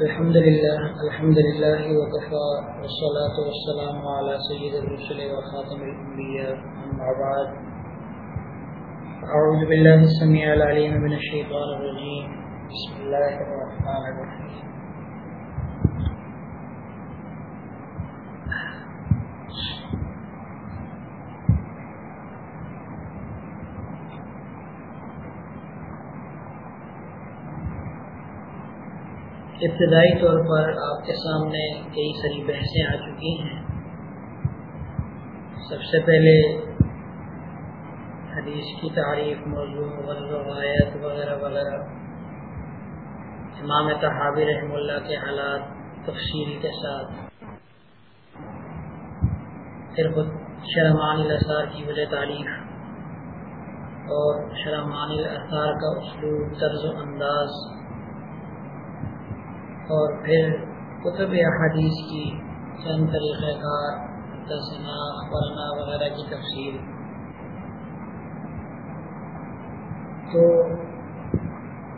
الحمد لله الحمد لله وكفى، والصلاة والسلام على سيد الرسل وخاتم الأنبياء، أما بعد. أعوذ بالله السميع العليم من الشيطان الرجيم. بسم الله الرحمن الرحيم. ابتدائی طور پر آپ کے سامنے کئی ساری بحثیں آ چکی ہیں۔ سب سے پہلے حدیث کی تعریف، موضوع روایت وغیرہ وغیرہ۔ امام تحابی رحم اللہ کے حالات تفصیل کے ساتھ۔ پھر شرمان الاثار کی وجہ تعریف اور شرمان الاثار کا اسلوب طرز و انداز۔ اور پھر کتب احادیث کی چند طریقہ کار تسنا ورنہ وغیرہ کی تفصیل۔ تو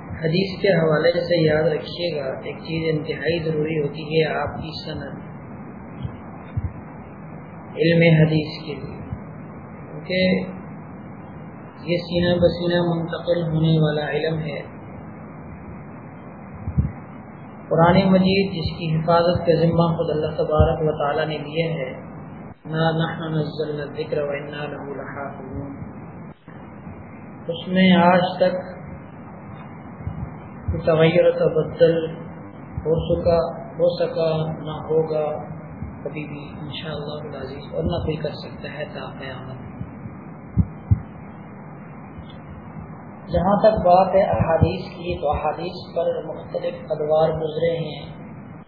حدیث کے حوالے سے یاد رکھیے گا، ایک چیز انتہائی ضروری ہوتی ہے آپ کی صنعت علم حدیث کے لیے۔ کیونکہ یہ سینہ بسینہ منتقل ہونے والا علم ہے۔ قرآن مجید جس کی حفاظت کے ذمہ خود اللہ تبارک و تعالیٰ نے لیے ہے اس میں آج تک تغیر و تبدل ہو سکا ہو سکا، نہ ہوگا، کبھی بھی انشاءاللہ العزیز اور نہ کوئی کر سکتا ہے تا قیامت۔ جہاں تک بات ہے احادیث کی، تو احادیث پر مختلف ادوار گزرے ہیں،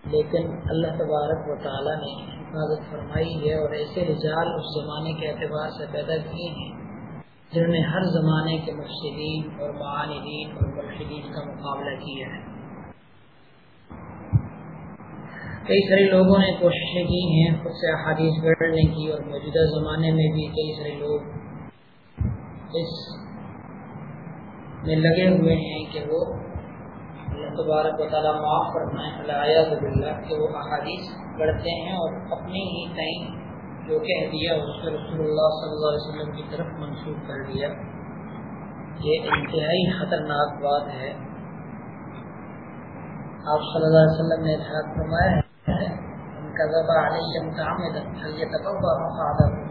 لیکن اللہ تبارک و تعالیٰ نے حفاظت فرمائی ہے اور ایسے رجال اس زمانے کے اعتبار سے پیدا کیے ہیں، جنہوں نے ہر زمانے کے مفسدین اور معاندین اور مرشدین کا مقابلہ کیا ہے۔ کئی سارے لوگوں نے کوششیں کی ہیں، خود سے احادیث گڑنے کی اور موجودہ زمانے میں بھی کئی سارے لوگ اس میں لگے ہوئے ہیں کہ وہ اللہ تبارک و تعالیٰ معاف فرمائے اللہ اللہ کہ وہ احادیث پڑھتے ہیں اور اپنی ہی تعین جو کہہ دیا اس کو رسول اللہ صلی اللہ علیہ وسلم کی طرف منسوخ کر دیا۔ یہ انتہائی خطرناک بات ہے۔ آپ صلی اللہ علیہ وسلم نے ارشاد فرمایا ہے، ان کا ذبح علیہ متعمدا فلیتبوا مقعده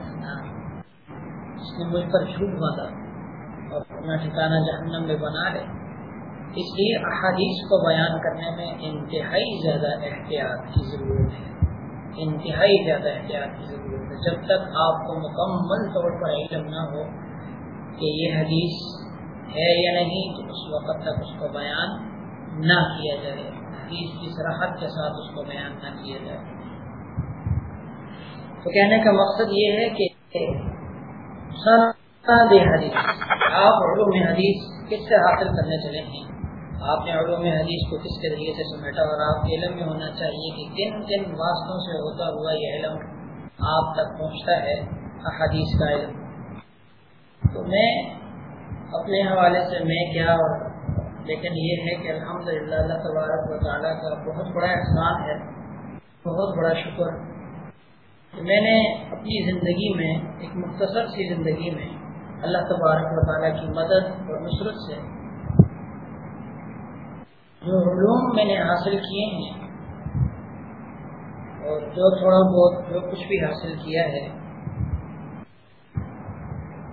اس نے مجھ پر جھوٹ باندھا اور اپنا ٹھکانا جہنم میں بنا لے اس لیے احادیث کو بیان کرنے میں انتہائی زیادہ احتیاط کی ضرورت ہے۔ انتہائی زیادہ احتیاط کی ضرورت ہے۔ جب تک آپ کو مکمل طور پر علم نہ ہو کہ یہ حدیث ہے یا نہیں، تو اس وقت تک اس کو بیان نہ کیا جائے۔ حدیث کی سراحت کے ساتھ اس کو بیان نہ کیا جائے۔ تو کہنے کا مقصد یہ ہے کہ حدیث۔ آپ علوم حدیث کس سے حاصل کرنے چلے ہیں؟ آپ نے علوم حدیث کو کس کے ذریعے سے سمیٹا اور آپ کے علم میں ہونا چاہیے کہ کن کن واسطوں سے ہوتا ہوا یہ علم آپ تک پہنچتا ہے حدیث کا علم۔ تو میں اپنے حوالے سے میں کیا لیکن یہ ہے کہ الحمد للہ اللہ تبارک و تعالیٰ کا بہت بڑا احسان ہے، بہت بڑا شکر۔ میں نے اپنی زندگی میں، ایک مختصر سی زندگی میں اللہ تبارک و تعالیٰ کی مدد اور نصرت سے جو علوم میں نے حاصل کیے ہیں اور جو تھوڑا بہت جو کچھ بھی حاصل کیا ہے،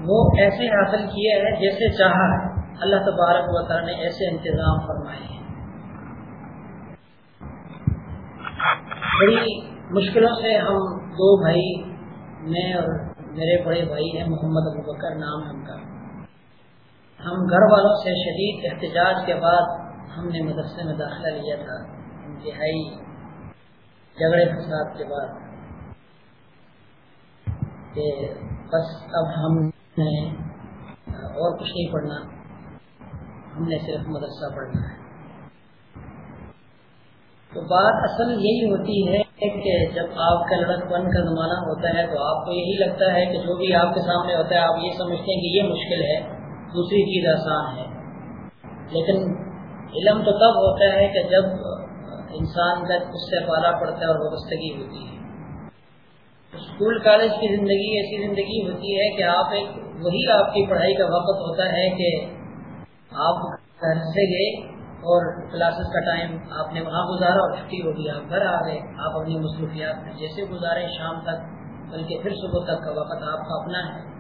وہ ایسے حاصل کیا ہے جیسے چاہا ہے۔ اللہ تبارک و تعالیٰ نے ایسے انتظام فرمائے ہیں۔ بڑی مشکلوں سے ہم دو بھائی، میں اور میرے بڑے بھائی ہیں، محمد ابو بکر نام ہے ان کا۔ ہم گھر والوں سے شدید احتجاج کے بعد ہم نے مدرسے میں داخلہ لیا تھا، انتہائی جھگڑے فساد کے بعد۔ کہ بس اب ہم نے اور کچھ نہیں پڑھنا، ہم نے صرف مدرسہ پڑھنا ہے۔ تو بات اصل یہی ہوتی ہے کہ جب آپ کا لڑک پن کا زمانہ ہوتا ہے تو آپ کو یہی لگتا ہے کہ جو بھی آپ کے سامنے ہوتا ہے، آپ یہ سمجھتے ہیں کہ یہ مشکل ہے، دوسری چیز آسان ہے۔ لیکن علم تو تب ہوتا ہے کہ جب انسان کا اس سے پالا پڑتا ہے اور وابستگی ہوتی ہے۔ اسکول، کالج کی زندگی ایسی زندگی ہوتی ہے کہ آپ ایک، وہی آپ کی پڑھائی کا وقت ہوتا ہے کہ آپ گھر سے گئے اور کلاسز کا ٹائم آپ نے وہاں گزارا اور چھٹی ہوگی، آپ گھر آ گئے، آپ اپنی مصروفیات میں جیسے گزارے شام تک، بلکہ پھر صبح تک کا وقت آپ کا اپنا ہے۔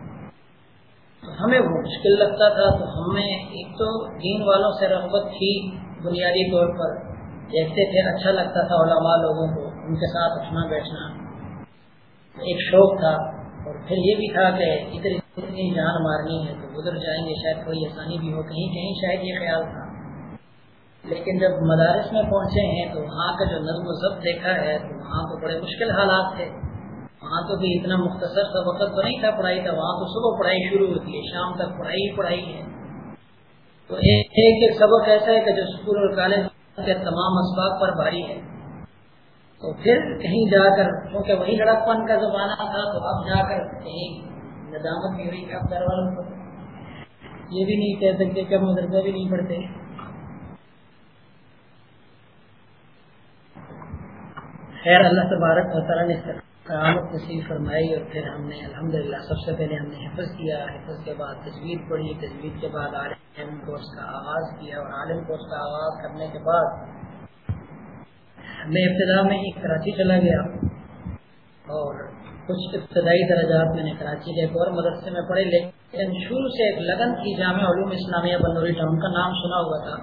تو ہمیں وہ مشکل لگتا تھا، تو ہمیں ایک تو دین والوں سے رغبت تھی بنیادی طور پر۔ دیکھتے تھے اچھا لگتا تھا علماء لوگوں کو، ان کے ساتھ اٹھنا بیٹھنا۔ ایک شوق تھا، اور پھر یہ بھی تھا کہ ادھر اتنی جان مارنی ہے تو ادھر جائیں گے، شاید تھوڑی آسانی بھی ہو۔ کہیں کہیں شاید یہ خیال تھا۔ لیکن جب مدارس میں پہنچے ہیں تو وہاں کا جو نظم و ضبط دیکھا ہے تو وہاں تو بڑے مشکل حالات تھے۔ وہاں تو بھی اتنا مختصر سا وقت تو نہیں تھا پڑھائی کا، وہاں تو صبح پڑھائی شروع ہوتی ہے، شام تک پڑھائی ہی پڑھائی ہے۔ تو ایک ایک سبق ایسا ہے کہ جو اسکول اور کالج کے تمام اسباق پر بھاری ہے۔ تو پھر کہیں جا کر، کیونکہ وہی لڑکپن کا زمانہ تھا، تو اب جا کر کہیں ندامت بھی ہوئی اب گھر والوں کو یہ بھی نہیں کہہ سکتے کہ مدرسہ بھی نہیں پڑھتے۔ خیر اللہ تبارک و تعالیٰ نے قیامت نصیب فرمائی اور پھر ہم نے الحمدللہ سب سے پہلے ہم نے حفظ کیا، حفظ کے بعد تصویر پڑھی تصویر کے بعد عالم کورس کا آغاز کیا اور عالم کورس کا آغاز کرنے کے بعد میں ابتدا میں ہی کراچی چلا گیا اور کچھ ابتدائی درجات میں نے کراچی کے ایک اور مدرسے میں پڑھے، لیکن شروع سے ایک لگن تھی جامع علوم اسلامیہ بنوری ٹاؤن کا نام سنا ہوا تھا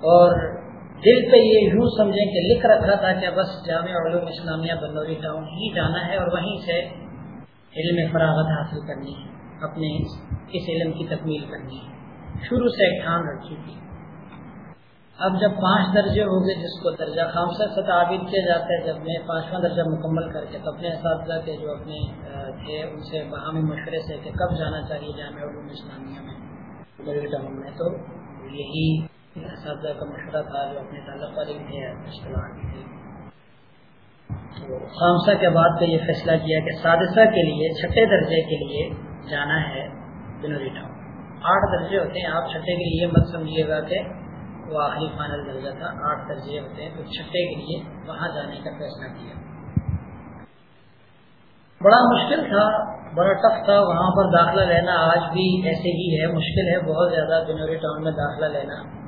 اور دل پہ یہ یوں سمجھیں کہ لکھ رکھا تھا کہ بس جامع علوم اسلامیہ بنوری ٹاؤن ہی جانا ہے اور وہیں سے علم فراغت حاصل کرنی ہے، اپنے اس علم کی تکمیل کرنی ہے۔ شروع سے ٹھان رکھی تھی اب جب پانچ درجے ہو گئے جس کو درجہ خامسہ سے تعبیر کیا جاتا ہے، جب میں پانچواں درجہ مکمل کر کے تو اپنے اساتذہ کے جو اپنے تھے، ان سے باہمی مشورے سے کہ کب جانا چاہیے جامعہ علوم اسلامیہ میں ٹاؤن میں۔ تو یہی اساتذہ کا مشورہ تھا جو اپنے تعلق والے تھے اشتلاح تھے تو خامسہ کے بعد تو یہ فیصلہ کیا کہ سادسہ کے لیے، چھٹے درجے کے لیے جانا ہے بنوری ٹاؤن۔ آٹھ درجے ہوتے ہیں، آپ چھٹے کے لیے مت سمجھیے گا کہ وہ آخری فائنل درجہ تھا۔ آٹھ درجے ہوتے ہیں، تو چھٹے کے لیے وہاں جانے کا فیصلہ کیا۔ بڑا مشکل تھا، بڑا ٹف تھا۔ وہاں پر داخلہ لینا آج بھی ایسے ہی ہے، مشکل ہے بہت زیادہ بنوری ٹاؤن میں داخلہ لینا۔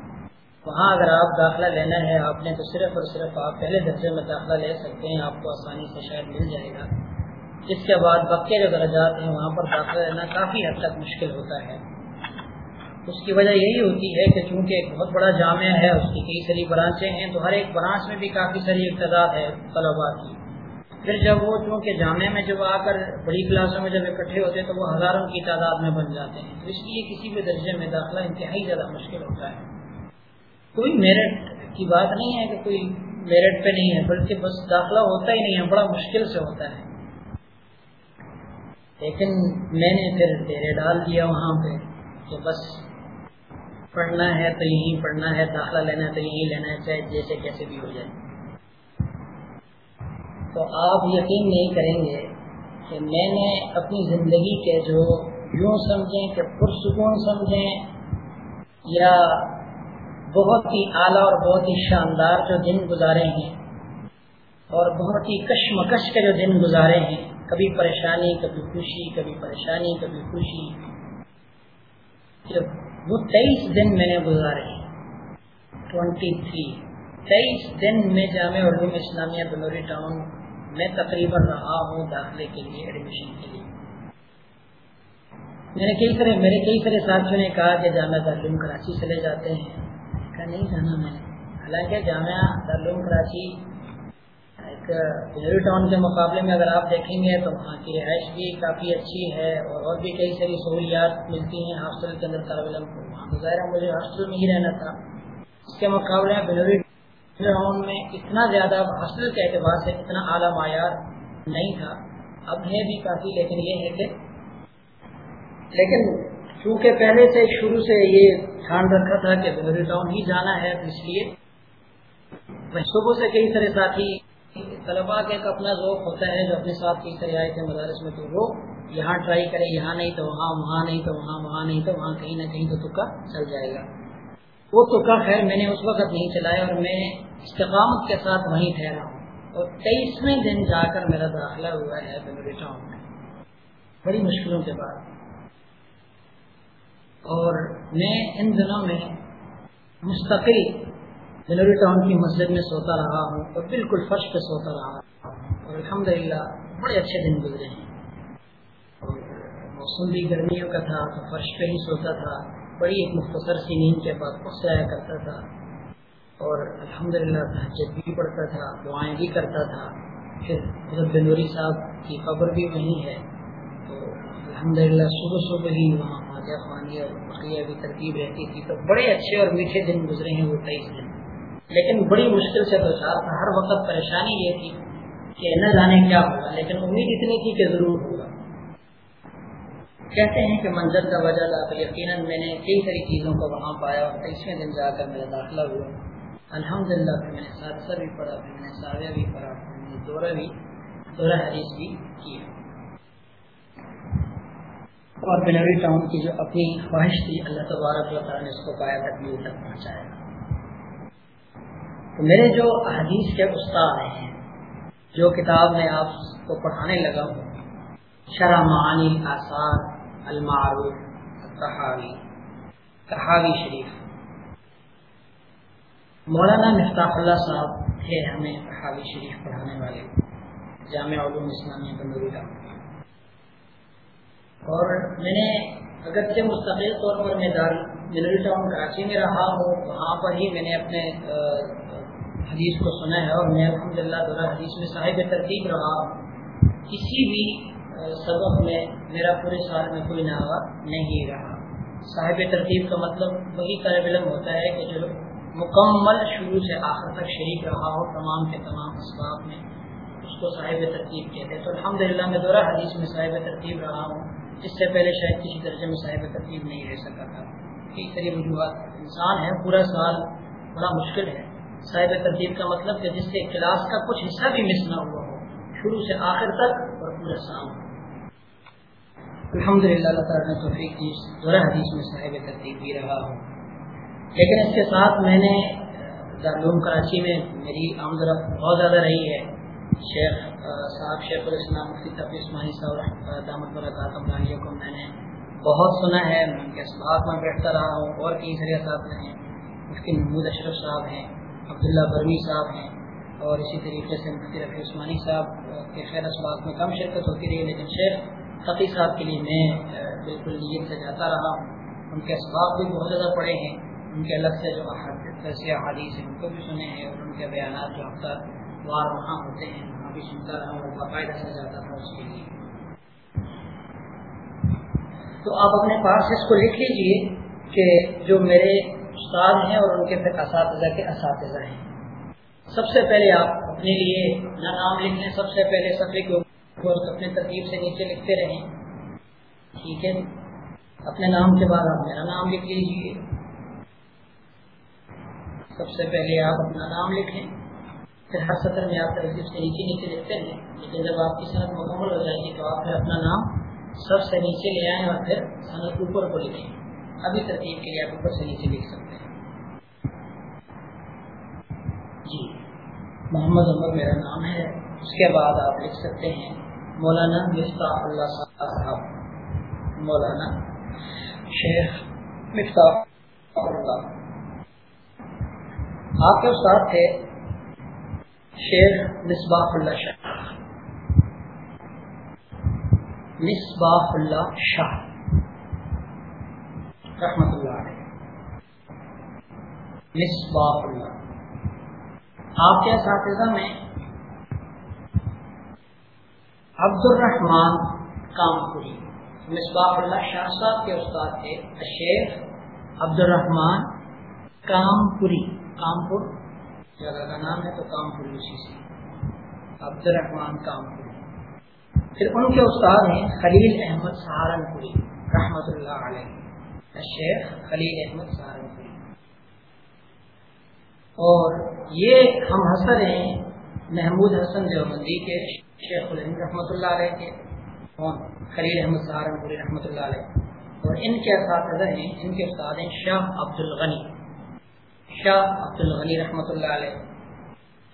وہاں اگر آپ داخلہ لینا ہے، آپ نے تو صرف اور صرف آپ پہلے درجے میں داخلہ لے سکتے ہیں، آپ کو آسانی سے شاید مل جائے گا۔ اس کے بعد بقیہ جو درجات ہیں، وہاں پر داخلہ لینا کافی حد تک مشکل ہوتا ہے۔ اس کی وجہ یہی ہوتی ہے کہ چونکہ ایک بہت بڑا جامعہ ہے، اس کی کئی ساری برانچیں ہیں، تو ہر ایک برانچ میں بھی کافی ساری ابتدا ہے طلبا کی۔ پھر جب وہ چونکہ جامعہ میں جب آ کر بڑی کلاسوں میں جب اکٹھے ہوتے ہیں، تو وہ ہزاروں کی تعداد میں بن جاتے ہیں۔ تو اس لیے کسی بھی درجے میں داخلہ انتہائی زیادہ مشکل ہوتا ہے۔ کوئی میرٹ کی بات نہیں ہے کہ کوئی میرٹ پہ نہیں ہے، بلکہ بس داخلہ ہوتا ہی نہیں ہے، بڑا مشکل سے ہوتا ہے۔ لیکن میں نے پھر ڈیرے ڈال دیا وہاں پہ کہ بس پڑھنا ہے تو یہیں پڑھنا ہے، داخلہ لینا ہے تو یہیں لینا ہے، چاہے جیسے کیسے بھی ہو جائے۔ تو آپ یقین نہیں کریں گے کہ میں نے اپنی زندگی کے جو یوں سمجھیں کہ پرسکون سمجھیں یا بہت ہی اعلیٰ اور بہت ہی شاندار جو دن گزارے ہیں اور بہت ہی کشمکش کے جو دن گزارے ہیں۔ کبھی پریشانی، کبھی خوشی، کبھی پریشانی، کبھی خوشی۔ وہ تیئیس دن میں نے گزارے ٹوینٹی تھری۔ تیئیس دن میں جامع علوم اسلامیہ بلوری ٹاؤن میں تقریباً رہا ہوں داخلے کے لیے ایڈمیشن کے لیے۔ میں نے کئی طرح میرے کئی طرح ساتھیوں نے کہا کہ جامعہ دارالعلوم کراچی چلے جاتے ہیں۔ نہیں جانا میں حالانکہ جامعہ دارالعلوم کراچی ایک ٹاؤن کے مقابلے میں اگر آپ دیکھیں گے تو وہاں کی رہائش بھی کافی اچھی ہے اور اور بھی کئی ساری سہولیات ملتی ہیں ہاسٹل کے اندر طالب علم کو۔ وہاں ظاہر مجھے ہاسٹل میں ہی رہنا تھا۔ اس کے مقابلے میں بنوری ٹاؤن میں اتنا زیادہ ہاسٹل کے اعتبار سے اتنا اعلیٰ معیار نہیں تھا۔ اب ہے بھی کافی، لیکن یہ ہے کہ لیکن چونکہ پہلے سے شروع سے یہ دھیان رکھا تھا کہ بنوری ٹاؤن ہی جانا ہے اس لیے صبح سے کئی سارے ساتھی طلبا کا ایک اپنا ذوق ہوتا ہے جو اپنے ساتھ کی طرح آئے تھے مدارس میں، تو وہ یہاں ٹرائی کرے، یہاں نہیں تو وہاں وہاں نہیں تو وہاں وہاں نہیں تو وہاں کہیں نہ کہیں تو تکا چل جائے گا۔ وہ تو خیر میں نے اس وقت نہیں چلایا اور میں استقامت کے ساتھ وہیں ٹھہرا ہوں۔ اور تیئیسویں دن جا کر میرا داخلہ ہوا ہے ٹاؤن میں۔ بڑی مشکلوں کے بعد۔ اور میں ان دنوں میں مستقل بنوری ٹاؤن کی مسجد میں سوتا رہا ہوں اور بالکل فرش پہ سوتا رہا ہوں اور الحمد للہ بڑے اچھے دن گزرے ہیں۔ اور موسم بھی گرمیوں کا تھا تو فرش پہ ہی سوتا تھا۔ بڑی ایک مختصر سی نیند کے بعد خود سے آیا کرتا تھا۔ اور الحمد للہ تحجد بھی پڑھتا تھا، دعائیں بھی کرتا تھا۔ پھر حضرت بنوری صاحب کی خبر بھی وہیں ہے۔ تو الحمد للہ صبح صبح ہی وہاں خواجہ خوانی اور بقیہ بھی ترتیب رہتی تھی تو بڑے اچھے اور میٹھے دن گزرے ہیں وہ تیئیس دن۔ لیکن بڑی مشکل سے دو چار تھا، ہر وقت پریشانی یہ تھی کہ نہ جانے کیا ہوگا، لیکن امید اتنی تھی کہ ضرور ہوگا۔ کہتے ہیں کہ منظر کا وجہ لا یقیناً میں نے کئی ساری چیزوں کو وہاں پایا اور تیسویں دن جا کر میرا داخلہ ہوا۔ الحمد للہ پھر میں نے سادثہ بھی پڑھا، پھر میں نے ساویہ بھی پڑھا، پھر میں نے دورہ بھی، دورہ حدیث بھی کیا اور بنوری ٹاؤن کی جو اپنی خواہش تھی، اللہ تبارک اللہ تعالیٰ نے اس کو پایا تک بھی تک پہنچایا۔ تو میرے جو حدیث کے استاد ہیں، جو کتاب میں آپ کو پڑھانے لگا ہوں شرح معانی آثار المعروف تحاوی تحاوی شریف۔ مولانا مفتاح اللہ صاحب تھے ہمیں تحاوی شریف پڑھانے والے، جامع علوم اسلامی بندوری ڈاکٹر اور میں نے اگرچہ مستقل طور پر میں دار جنوری ٹاؤن کراچی میں رہا ہوں، وہاں پر ہی میں نے اپنے حدیث کو سنا ہے اور میں الحمد للہ دورہ حدیث میں صاحب ترتیب رہا کسی بھی سبق میں میرا پورے سال میں کوئی ناوا نہیں رہا۔ صاحب ترتیب کا مطلب وہی طالب علم ہوتا ہے کہ جو مکمل شروع سے آخر تک شریک رہا ہو، تمام کے تمام اسباب میں اس کو صاحب ترتیب کہتے ہیں۔ تو الحمد للہ میں دورہ حدیث میں صاحب ترتیب رہا ہوں۔ اس سے پہلے شاید کسی درجے میں صاحب ترتیب نہیں رہ سکا تھا۔ کئی ساری وجوہات انسان ہے پورا سال بڑا مشکل ہے۔ صاحب ترتیب کا مطلب کہ جس سے کلاس کا کچھ حصہ بھی مس نہ ہوا ہو، شروع سے آخر تک اور پورا سال الحمد للہ اللہ تعالیٰ نے توفیق کی ذرا حدیث میں صاحب ترتیب بھی رہا ہوں لیکن اس کے ساتھ میں نے دارالعلوم کراچی میں میری آمد رفت بہت زیادہ رہی ہے۔ شیخ صاحب شیخ الاسلام مفتی تفی عثمانی صاحب دامت برکاتم رالیہ کو میں نے بہت سنا ہے، میں ان کے اسباب میں بیٹھتا رہا ہوں اور کئی سارے اساتذہ ہیں۔ مفتی محمود اشرف صاحب ہیں، عبداللہ برمی صاحب ہیں اور اسی طریقے سے مفتی رفیع عثمانی صاحب کے خیر اسباب میں کم شرکت ہوتی رہی لیکن شیخ فقی صاحب کے لیے میں بالکل نیت سے جاتا رہا ہوں۔ ان کے اسباب بھی بہت زیادہ پڑے ہیں۔ ان کے الگ سے جو ایسے حادیث ہیں، ان کو بھی سنے ہیں اور ان کے بیانات جو ہفتہ وار وہاں ہوتے ہیں، وہاں بھی سنتا رہا ہوں باقاعدہ سے جاتا تھا اس کے لیے۔ تو آپ اپنے پاس اس کو لکھ لیجیے کہ جو میرے استاد ہیں اور ان کے پھر اساتذہ کے اساتذہ ہیں۔ سب سے پہلے آپ اپنے لیے اپنا نام لکھ لیں سب سے پہلے سفر کے اوپر اپنے ترتیب سے نیچے لکھتے رہیں۔ ٹھیک ہے؟ اپنے نام کے بعد آپ میرا نام لکھ لیجیے سب سے پہلے آپ اپنا نام لکھیں۔ پھر ہر سطر میں آپ ترتیب سے نیچے نیچے لکھتے ہیں، لیکن جب آپ کی صنعت مکمل ہو جائے گی تو آپ پھر اپنا نام سب سے نیچے لے آئیں اور پھر صنعت اوپر کو لکھیں۔ ابھی ترتیب کے لیے آپ اوپر سے نیچے لکھ سکتے ہیں۔ جی محمد عمر میرا نام ہے۔ اس کے بعد آپ لکھ سکتے ہیں، مولانا مفتاح اللہ صاحب۔ مولانا شیخ مفتاح اللہ۔ آپ کے استاد تھے شیخ مصباح اللہ شاہ۔ مصباح اللہ شاہ۔ رحمت اللہ علیہ۔ مصباح اللہ۔ آپ کے اساتذہ میں عبد الرحمان کامپوری، مصباح اللہ شاہ صاحب کے استاد تھے، شیخ عبد الرحمان کامپوری، کامپور جگہ کا نام ہے تو کامپوری اسی سے۔ عبد الرحمان کامپوری پھر ان کے استاد ہیں خلیل احمد سہارنپوری، رحمت اللہ علیہ۔ شیخ خلیل احمد سہارنپوری۔ اور یہ ہم حسن ہیں، محمود حسن دیوبندی کے شیخ الحمد رحمۃ اللہ علیہ کے۔ خلیل احمد سہارنپوری رحمۃ اللہ علیہ۔ اور ان کے اساتذہ ہیں، ان کے استاد ہیں شاہ عبد الغنی شاہ عبد الغنی رحمۃ اللہ علیہ۔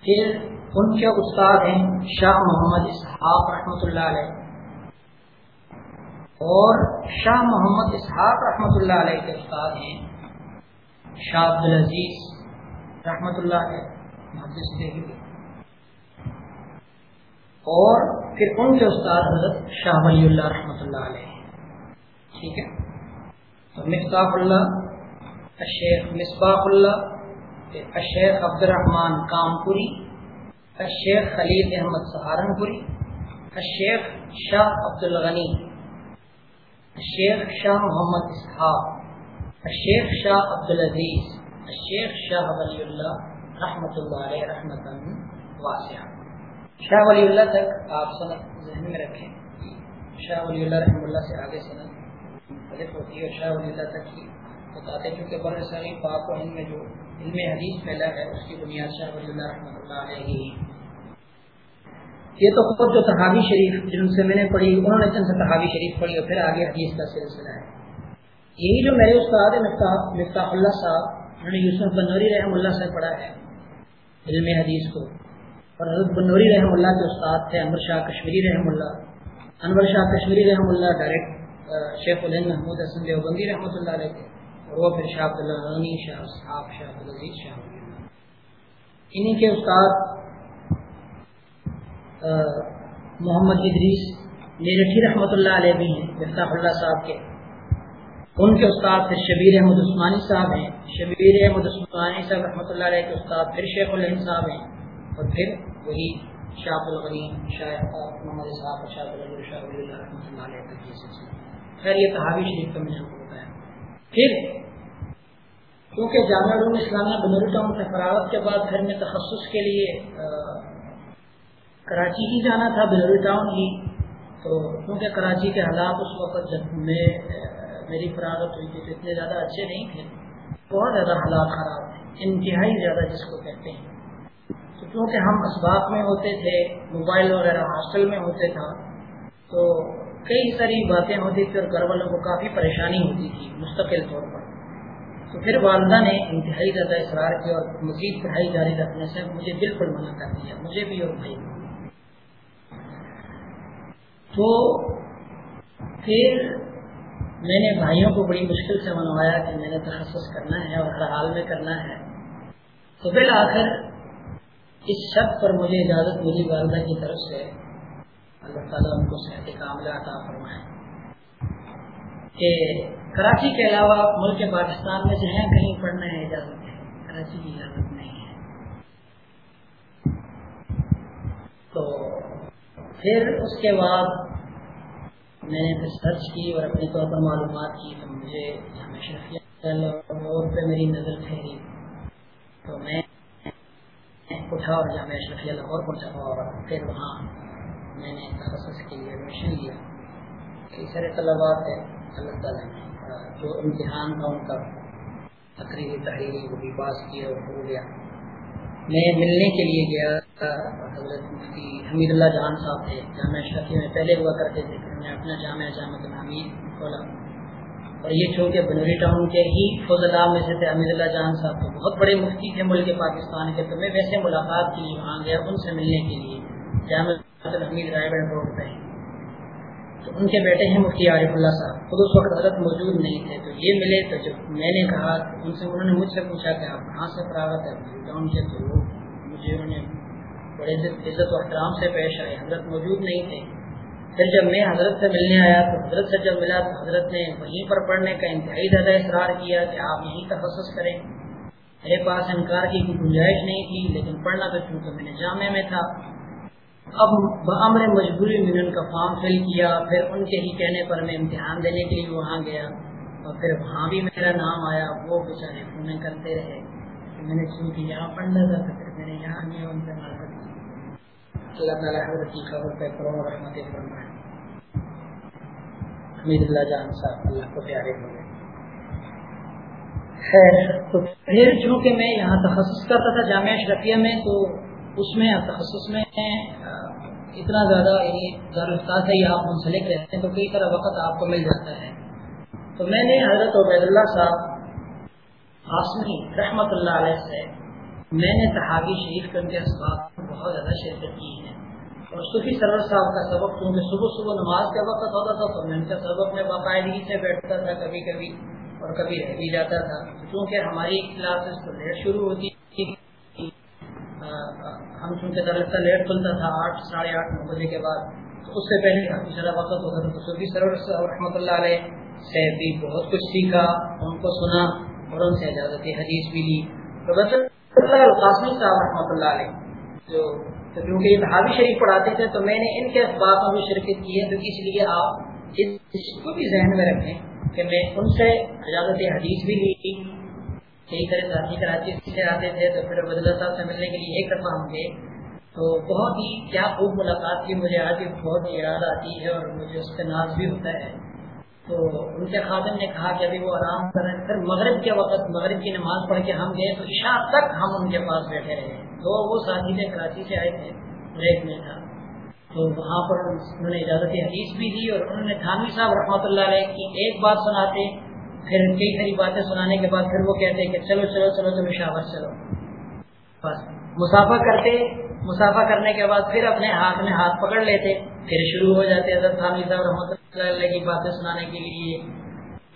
پھر ان کے استاد ہیں شاہ محمد اسحاق رحمۃ اللہ علیہ۔ اور شاہ محمد اسحاق رحمۃ اللہ علیہ کے استاد ہیں شاہ عبد العزیز رحمۃ اللہ علیہ اور پھر ان کے استاد حضرت شاہ ولی اللہ رحمۃ اللہ علیہ۔ ٹھیک ہے۔ تو مفتاح اللہ الشیخ مصباح اللہ الشیخ عبد الرحمن کامپوری الشیخ خلیل احمد سہارنپوری الشیخ شاہ عبد الغنی الشیخ شاہ محمد اسحاق الشیخ شاہ عبد العزیز الشیخ شاہ ولی اللہ رحمۃ اللہ علیہ رحمت واسعہ۔ شاہ ولی اللہ تک آپ سنت ذہن میں رکھیں۔ شاہ ولی اللہ رحمۃ اللہ سے آگے سنت مختلف ہوتی ہے شاہ ولی اللہ تک ہی بتاتے ہیں، کیونکہ بر صغیر پاک و ہند میں جو علم حدیث پھیلا ہے، اس کی بنیاد شاہ ولی اللہ رحمۃ اللہ علیہ۔ یہ تو خود جو تحابی شریف جن سے میں نے پڑھی، انہوں نے چند سے تحابی شریف پڑھی اور پھر آگے حدیث کا سلسلہ ہے۔ یہی جو میرے استاد مفتاح اللہ صاحب، انہوں نے یوسف بنوری رحم اللہ سے پڑھا ہے، علم حدیث کو۔ اور حضرت بنوری رحم اللہ کے استاد تھے، انور شاہ کشمیری رحم اللہ۔ انور شاہ کشمیری رحم اللہ ڈائریکٹ شیخ الہند محمود حسن دیوبندی رحمۃ اللہ علیہ کے۔ تھے وہ پھر شاہ عبد اللہ غنی، شاہ صاحب شاہ عبدالعزیز، شاہ انہی کے استاد محمد ادریس میرٹھی رحمۃ اللہ علیہ بھی ہیں، مفتاح اللہ صاحب کے۔ ان کے استاد پھر شبیر احمد عثمانی صاحب ہیں۔ شبیر احمد عثمانی صاحب رحمۃ اللہ علیہ کے استاد پھر شیخ الحم صاحب ہیں۔ اور پھر وہی شاہ الغنی، شاہ محمد صاحب شاہ اللہ رحمۃ اللہ علیہ خیر، یہ تحابی شریف کا میں ہوتا پھر کیونکہ جامعہ علوم اسلامیہ بنور ٹاؤن سے فراغت کے بعد گھر میں تخصص کے لیے کراچی ہی جانا تھا بنور ٹاؤن ہی۔ تو کیونکہ کراچی کے حالات اس وقت جب میں میری فراغت ہوئی تھی تو اتنے زیادہ اچھے نہیں تھے۔ بہت زیادہ حالات خراب تھے۔ انتہائی زیادہ جس کو کہتے ہیں۔ تو کیونکہ ہم اسباب میں ہوتے تھے، موبائل وغیرہ ہاسٹل میں ہوتے تھا، تو کئی ساری باتیں ہوتی تھی اور گھر والوں کو کافی پریشانی ہوتی تھی، مستقل طور پر۔ تو پھر والدہ نے انتہائی زیادہ اصرار کیا اور مزید پڑھائی جاری رکھنے سے مجھے بالکل منع کر دیا، مجھے بھی اور بھائی تو پھر میں نے بھائیوں کو بڑی مشکل سے منوایا کہ میں نے تحفظ کرنا ہے اور ہر حال میں کرنا ہے۔ تو بالآخر اس شک پر مجھے اجازت ملی والدہ کی طرف سے اللہ تعالیٰ ان کو صحت کاملہ عطا فرمائے۔ کہ کراچی کے علاوہ ملک پاکستان میں جو ہے کہیں پڑھنا ہے اجازت ہے۔ کراچی کی اجازت نہیں ہے۔ تو پھر اس کے بعد میں نے پھر سرچ کی اور اپنے طور پر معلومات کی تو مجھے جامع شرفیہ پہ میری نظر ٹھہری۔ تو میں اٹھا اور جامعہ شرفیہ لاہور پہنچا اور پھر وہاں میں نے تخصص کے لیے ایڈمیشن لیا کئی سارے طلبات ہیں، اللہ تعالیٰ نے جو امتحان تھا ان کا، تقریری تحریری وہ بھی پاس کیا اور ہو گیا۔ میں ملنے کے لیے گیا حضرت مفتی حمید اللہ جہان صاحب تھے، جامعہ شافی میں پہلے ہوا کرتے تھے۔ پھر میں اپنا جامعہ جامع حمید کھولا۔ اور یہ چونکہ بنوری ٹاؤن کے ہی فوج اللہ میں سے تھے حمید اللہ جہان صاحب۔ تو بہت بڑے مفتی تھے ملک پاکستان کے، تو میں ویسے ملاقات کے لیے وہاں گیا ان سے ملنے کے لیے۔ جامع حمید رائے گڑھ روڈ پہ تو ان کے بیٹے ہیں مفتی عارف اللہ صاحب۔ خود اس وقت حضرت موجود نہیں تھے، تو یہ ملے تو جب میں نے کہا، ان سے انہوں نے مجھ سے پوچھا کہ آپ کہاں سے فراغت ہے ان کے تو وہ مجھے انہوں نے بڑے عزت و احترام سے پیش آئے، حضرت موجود نہیں تھے۔ پھر جب میں حضرت سے ملنے آیا، تو حضرت سے جب ملا، تو حضرت نے وہیں پر پڑھنے کا انتہائی زیادہ اصرار کیا کہ آپ یہیں تخصص کریں۔ میرے پاس انکار کی کوئی گنجائش نہیں تھی، لیکن پڑھنا تو چونکہ میں نے جامع میں تھا۔ اب بمر مجبوری میں نے ان کا فارم فل کیا، پھر ان کے ہی کہنے پر میں امتحان دینے کے لیے وہاں گیا اور پھر وہاں بھی میرا نام آیا، وہ بیچارے فون کرتے رہے میں نے چونکہ یہاں پڑھنا تھا تو پھر میں نے یہاں گیا، ان سے معرفت اللہ تعالیٰ حضرت کی خبر پہ کرو رحمت فرمائے۔ حمید اللہ جان صاحب، اللہ کو پیارے ہو گئے خیر، تو پھر چونکہ میں یہاں تخصص کرتا تھا جامعہ اشرفیہ میں، تو اس میں تخصص میں اتنا زیادہ یعنی دارالفاظ ہے یا آپ منسلک رہتے ہیں تو کئی طرح وقت آپ کو مل جاتا ہے۔ تو میں نے حضرت عبید اللہ صاحب قاسمی رحمت اللہ علیہ سے میں نے تحابی شریف کے ان کے اسباب بہت زیادہ شرکت کی ہے۔ اور صوفی سرور صاحب کا سبق، کیونکہ صبح صبح نماز کے وقت ہوتا تھا تو میں ان کا سبق میں باقاعدگی سے بیٹھتا تھا کبھی کبھی اور کبھی رہ بھی جاتا تھا۔ چونکہ ہماری کلاسز تو لیٹ شروع ہوتی تھی۔ ہم چونکہ درختہ لیٹ کھلتا تھا آٹھ، ساڑھے آٹھ، نو بجے کے بعد۔ تو اس سے پہلے کافی سارا وقت ہوتا تھا تو صوفی سرور رحمۃ اللہ علیہ سے بھی بہت کچھ سیکھا، ان کو سنا اور ان سے اجازت حدیث بھی لی۔ تو بس القاسمی صاحب رحمۃ اللہ علیہ جو تو کیونکہ یہ بھابی شریف پڑھاتے تھے تو میں نے ان کے اسباب میں بھی شرکت کی ہے، تو اس لیے آپ اس کو بھی ذہن میں رکھیں کہ میں ان سے اجازت حدیث بھی لی۔ یعنی کئی طرح ساتھی کراچی سے آتے تھے تو پھر بدلا صاحب سے ملنے کے لیے ایک دفعہ ہم گئے۔ تو بہت ہی کیا خوب ملاقات کی، مجھے آج بھی بہت یاد آتی ہے اور مجھے اس سے ناز بھی ہوتا ہے۔ تو ان کے خادم نے کہا کہ ابھی وہ آرام کر رہے پھر مغرب کے وقت، مغرب کی نماز پڑھ کے ہم گئے تو عشاء تک ہم ان کے پاس بیٹھے رہے۔ تو وہ ساتھی سے کراچی سے آئے تھے بریک میں تھا۔ تو وہاں پر انہوں نے اجازت حدیث بھی دی اور انہوں نے تھانوی صاحب رحمۃ اللہ علیہ کی ایک بات سناتے۔ پھر کئی ساری باتیں سنانے کے بعد پھر وہ کہتے کہ چلو چلو چلو تم شابت چلو۔ بس۔ مسافہ کرتے، مسافہ کرنے کے بعد پھر اپنے ہاتھ میں ہاتھ پکڑ لیتے، پھر شروع ہو جاتے حضرت تھانوی صاحب رحمۃ اللہ علیہ کی باتیں سنانے کے لیے۔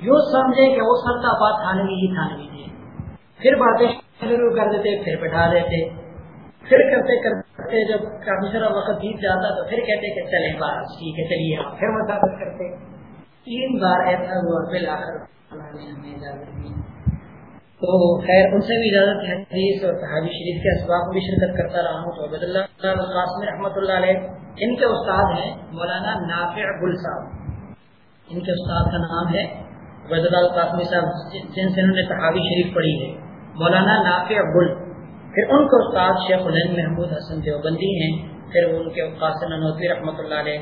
یوں سمجھے کہ وہ سب کا بات تھانوی ہی تھانوی تھے۔ پھر باتیں شروع کر دیتے، پھر بٹھا دیتے پھر کرتے کرتے جب کافی سارا وقت بیت جاتا تو پھر کہتے کہ چلیں بار ٹھیک ہے، چلیے۔ آپ پھر مسافر کرتے۔ تین بار ایسا ہوا پھر آخر ہمیں اجازت دی۔ تو خیر، ان سے بھی اجازت حدیث اور صحابی شریف کے اسباب بھی شرکت کرتا رہا ہوں۔ تو عبد اللہ قاسم رحمۃ اللہ علیہ، ان کے استاد ہیں مولانا نافع گل صاحب ان کے استاد کا نام ہے عبید اللہ قاسمی صاحب، جن سے انہوں نے صحابی شریف پڑھی ہے۔ مولانا نافع گل پھر ان کے استاد شیخ الین محمود حسن دیوبندی ہیں، پھر ان کے قاسم نوفی رحمۃ اللہ علیہ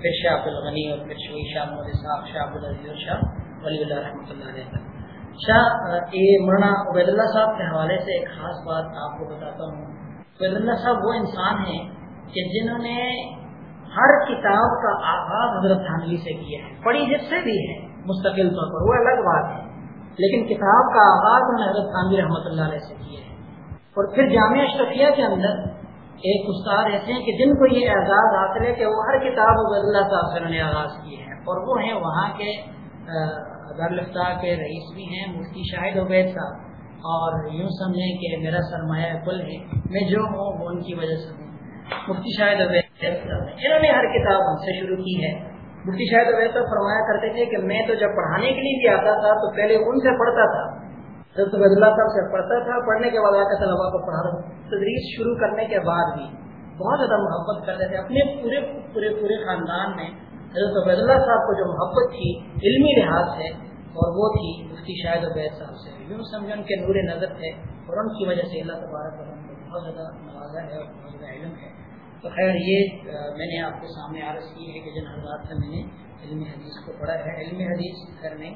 پھر شاہ عبد الغنی اور پھر شوی شاہ محمد صاحب شاہ عبد العزیز اور شاہ ولی اللہ رحمۃ اللہ علیہ۔ شاہ، یہ مولانا عبید اللہ صاحب کے حوالے سے ایک خاص بات آپ کو بتاتا ہوں۔ عبید اللہ صاحب وہ انسان ہیں کہ جنہوں نے ہر کتاب کا آغاز حضرت تھانوی سے کیا ہے۔ پڑھی جس سے بھی ہے، مستقل طور پر، وہ الگ بات ہے۔ لیکن کتاب کا آغاز انہوں نے حضرت تھانوی رحمۃ اللہ علیہ سے کیا ہے۔ اور پھر جامعہ اشرفیہ کے اندر ایک استاد ایسے ہیں کہ جن کو یہ اعزاز حاصل ہے کہ وہ ہر کتاب عبید اللہ صاحب نے آغاز کی ہے۔ اور وہ ہیں وہاں کے دارالفتہ کے رئیس بھی ہیں، مفتی شاہد عبید صاحب۔ اور یوں سمجھیں کہ میرا سرمایہ کل ہے، میں جو ہوں وہ ان کی وجہ سے ہوں۔ مفتی شاہد عبید صاحب انہوں نے ہر کتاب ہم سے شروع کی ہے۔ مفتی شاہد عبید صاحب فرمایا کرتے تھے کہ میں تو جب پڑھانے کے لیے بھی آتا تھا تو پہلے ان سے پڑھتا تھا۔ حضرت اللہ صاحب سے پڑھتا تھا، پڑھنے کے بعد آ کے طلبا کو پڑھا تدریس شروع کرنے کے بعد بھی بہت زیادہ محبت کرتے تھے۔ اپنے پورے پورے پورے خاندان میں حضرت عبید اللہ صاحب کو جو محبت تھی، علمی لحاظ سے، اور وہ تھی مفتی شاہد عبید صاحب سے۔ یوں سمجھے ان کے نور نظر تھے، اور ان کی وجہ سے اللہ تبارک بہت زیادہ نوازا ہے اور بہت زیادہ علم ہے۔ تو خیر، یہ میں نے آپ کے سامنے عرض کی ہے کہ جن حضرات سے میں نے علم حدیث کو پڑھا ہے۔ علم حدیث کرنے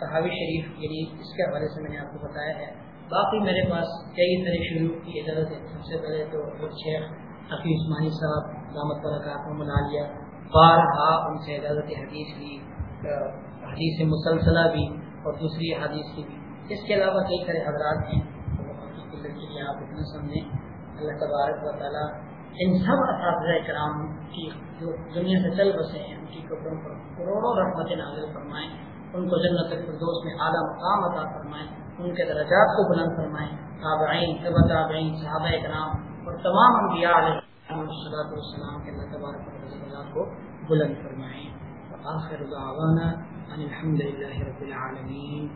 تحاوی شریف یعنی اس کے حوالے سے میں نے آپ کو بتایا ہے۔ باقی میرے پاس کئی طرح شروع کی اجازت ہے۔ سب سے پہلے تو شیخ حفیظ عثمانی صاحب، دامت برکات میں منا لیا بارہا ان سے اجازت حدیث لی حدیث مسلسلہ بھی اور دوسری حدیث کی بھی۔ اس کے علاوہ کئی سارے حضرات ہیں۔ آپ اتنا سمجھیں اللہ تبارک و تعالیٰ ان سب اساتذہ کرام کی جو دنیا سے چل بسے ہیں، ان کی قبروں پر کروڑوں رحمت نازل فرمائیں ان کو جنت الفردوس میں اعلیٰ مقام عطا فرمائیں ان کے درجات کو بلند فرمائیں تابعین طب تابعین، صحابہ کرام اور تمام انبیاء علیہ السلام کے اللہ تبارک کو بلند فرمائیں آخر دعوانا ان الحمد لله رب العالمين